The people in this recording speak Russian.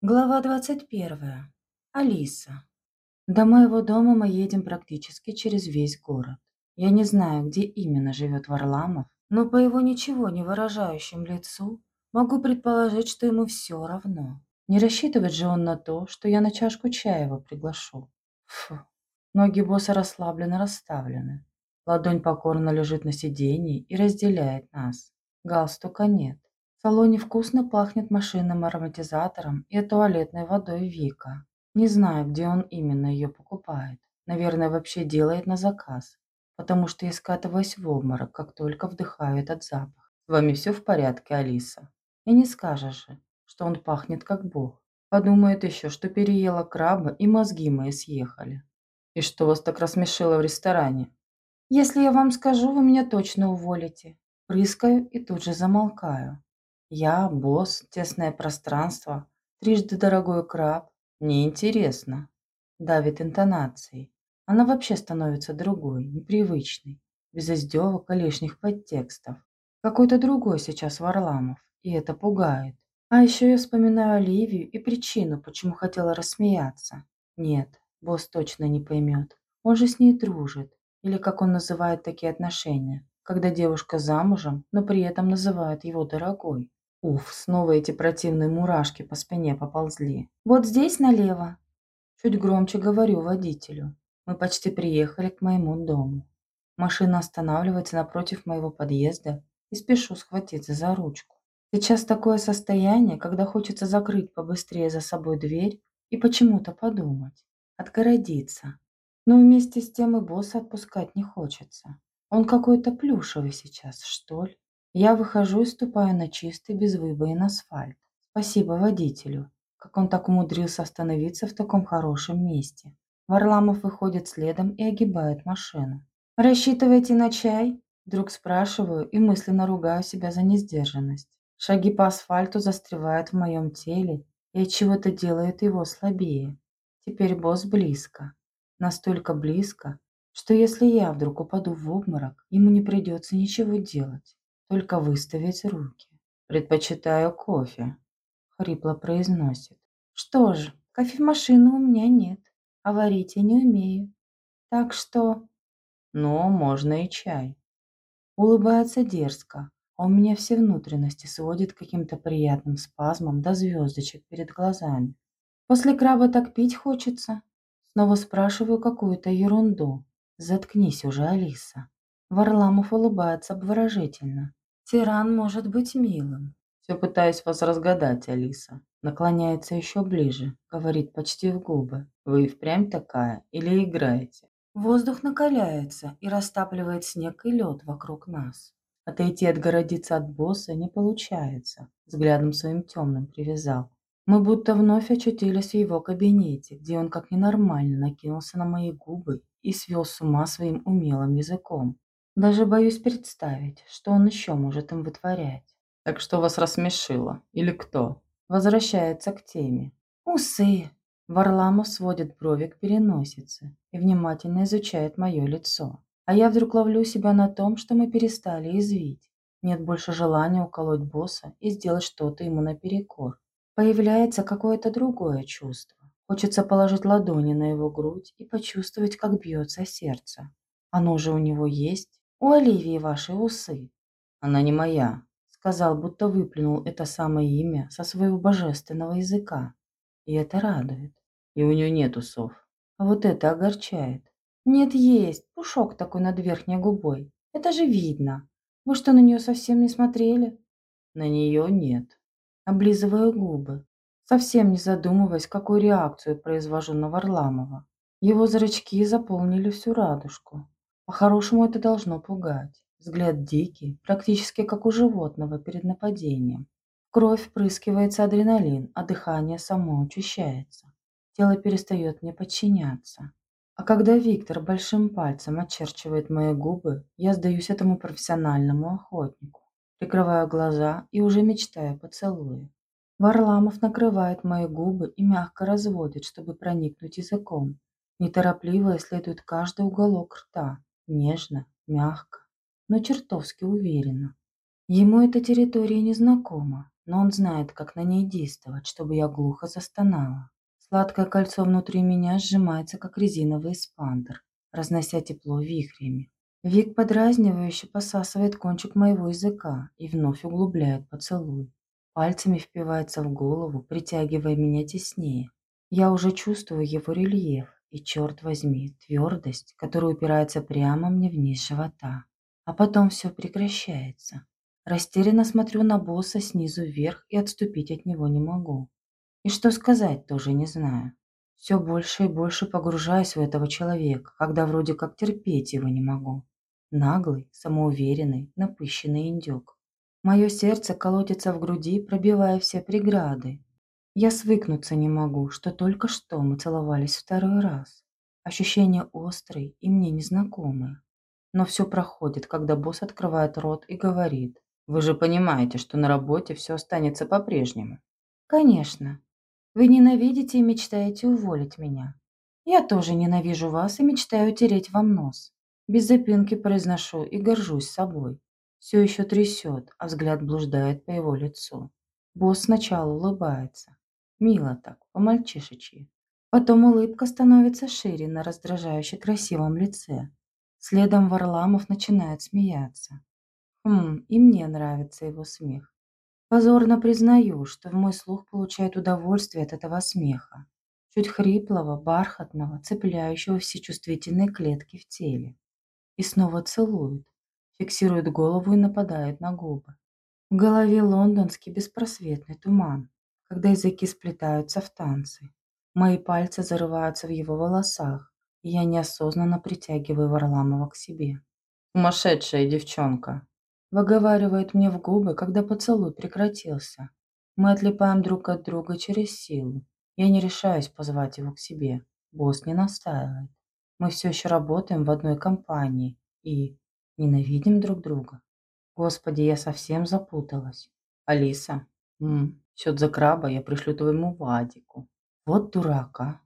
Глава 21. Алиса. До моего дома мы едем практически через весь город. Я не знаю, где именно живет Варламов, но по его ничего не выражающему лицу могу предположить, что ему все равно. Не рассчитывает же он на то, что я на чашку чая его приглашу. Фу. Ноги босса расслабленно расставлены. Ладонь покорно лежит на сиденье и разделяет нас. Галстука нет. В салоне вкусно пахнет машинным ароматизатором и туалетной водой Вика. Не знаю, где он именно ее покупает. Наверное, вообще делает на заказ, потому что я скатываюсь в обморок, как только вдыхаю этот запах. С вами все в порядке, Алиса? И не скажешь же, что он пахнет как бог. Подумает еще, что переела краба и мозги мои съехали. И что вас так рассмешило в ресторане? Если я вам скажу, вы меня точно уволите. Прыскаю и тут же замолкаю. Я, босс, тесное пространство, трижды дорогой краб. Неинтересно. Давит интонацией. Она вообще становится другой, непривычной, без издевок и лишних подтекстов. Какой-то другой сейчас Варламов, и это пугает. А еще я вспоминаю Оливию и причину, почему хотела рассмеяться. Нет, босс точно не поймет. Он же с ней дружит. Или как он называет такие отношения, когда девушка замужем, но при этом называет его дорогой. Уф, снова эти противные мурашки по спине поползли. Вот здесь налево. Чуть громче говорю водителю. Мы почти приехали к моему дому. Машина останавливается напротив моего подъезда и спешу схватиться за ручку. Сейчас такое состояние, когда хочется закрыть побыстрее за собой дверь и почему-то подумать, отгородиться. Но вместе с тем и босса отпускать не хочется. Он какой-то плюшевый сейчас, что ли. Я выхожу и ступаю на чистый без выбоин асфальт. Спасибо водителю, как он так умудрился остановиться в таком хорошем месте. Варламов выходит следом и огибает машину. «Рассчитываете на чай?» Вдруг спрашиваю и мысленно ругаю себя за несдержанность. Шаги по асфальту застревают в моем теле и от чего-то делают его слабее. Теперь босс близко. Настолько близко, что если я вдруг упаду в обморок, ему не придется ничего делать только выставить руки. Предпочитаю кофе, хрипло произносит. Что ж, кофемашины у меня нет, а варить я не умею. Так что... Но можно и чай. Улыбается дерзко, а у меня все внутренности сводит каким-то приятным спазмом до звездочек перед глазами. После краба так пить хочется. Снова спрашиваю какую-то ерунду. Заткнись уже, Алиса. Варламов улыбается обворожительно. Тиран может быть милым. Все пытаюсь вас разгадать, Алиса. Наклоняется еще ближе, говорит почти в губы. Вы впрямь такая или играете? Воздух накаляется и растапливает снег и лед вокруг нас. Отойти отгородиться от босса не получается. Взглядом своим темным привязал. Мы будто вновь очутились в его кабинете, где он как ненормально накинулся на мои губы и свел с ума своим умелым языком. Даже боюсь представить, что он еще может им вытворять. Так что вас рассмешило? Или кто? Возвращается к теме. Усы. Варламов сводит брови к переносице и внимательно изучает мое лицо. А я вдруг ловлю себя на том, что мы перестали извить. Нет больше желания уколоть босса и сделать что-то ему наперекор. Появляется какое-то другое чувство. Хочется положить ладони на его грудь и почувствовать, как бьется сердце. Оно же у него есть. У Оливии ваши усы. Она не моя, сказал, будто выплюнул это самое имя со своего божественного языка. И это радует. И у нее нет усов. А вот это огорчает. Нет, есть. Пушок такой над верхней губой. Это же видно. Вы что, на нее совсем не смотрели? На нее нет. Облизываю губы, совсем не задумываясь, какую реакцию произвожу на Варламова. Его зрачки заполнили всю радужку. По-хорошему это должно пугать. Взгляд дикий, практически как у животного перед нападением. В кровь впрыскивается адреналин, а дыхание само учащается. Тело перестает мне подчиняться. А когда Виктор большим пальцем очерчивает мои губы, я сдаюсь этому профессиональному охотнику. Прикрываю глаза и уже мечтаю поцелуя. Варламов накрывает мои губы и мягко разводит, чтобы проникнуть языком. Неторопливо исследует каждый уголок рта, Нежно, мягко, но чертовски уверенно. Ему эта территория незнакома, но он знает, как на ней действовать, чтобы я глухо застонала. Сладкое кольцо внутри меня сжимается, как резиновый эспандер, разнося тепло вихрями. Вик подразнивающе посасывает кончик моего языка и вновь углубляет поцелуй. Пальцами впивается в голову, притягивая меня теснее. Я уже чувствую его рельеф и, черт возьми, твердость, которая упирается прямо мне вниз живота. А потом все прекращается. Растерянно смотрю на босса снизу вверх и отступить от него не могу. И что сказать тоже не знаю. Все больше и больше погружаюсь в этого человека, когда вроде как терпеть его не могу. Наглый, самоуверенный, напыщенный индюк. Мое сердце колотится в груди, пробивая все преграды. Я свыкнуться не могу, что только что мы целовались второй раз. Ощущения острые и мне незнакомые. Но все проходит, когда босс открывает рот и говорит. «Вы же понимаете, что на работе все останется по-прежнему?» «Конечно. Вы ненавидите и мечтаете уволить меня. Я тоже ненавижу вас и мечтаю тереть вам нос. Без запинки произношу и горжусь собой. Все еще трясет, а взгляд блуждает по его лицу. Босс сначала улыбается. Мило так, по-мальчишечьи. Потом улыбка становится шире на раздражающе красивом лице. Следом Варламов начинает смеяться. Хм, и мне нравится его смех. Позорно признаю, что в мой слух получает удовольствие от этого смеха. Чуть хриплого, бархатного, цепляющего все чувствительные клетки в теле и снова целует, фиксирует голову и нападает на губы. В голове лондонский беспросветный туман, когда языки сплетаются в танцы. Мои пальцы зарываются в его волосах, и я неосознанно притягиваю Варламова к себе. «Сумасшедшая девчонка!» Выговаривает мне в губы, когда поцелуй прекратился. Мы отлипаем друг от друга через силу. Я не решаюсь позвать его к себе. Босс не настаивает. Мы все еще работаем в одной компании и ненавидим друг друга. Господи, я совсем запуталась. Алиса, счет за краба я пришлю твоему Вадику. Вот дурака.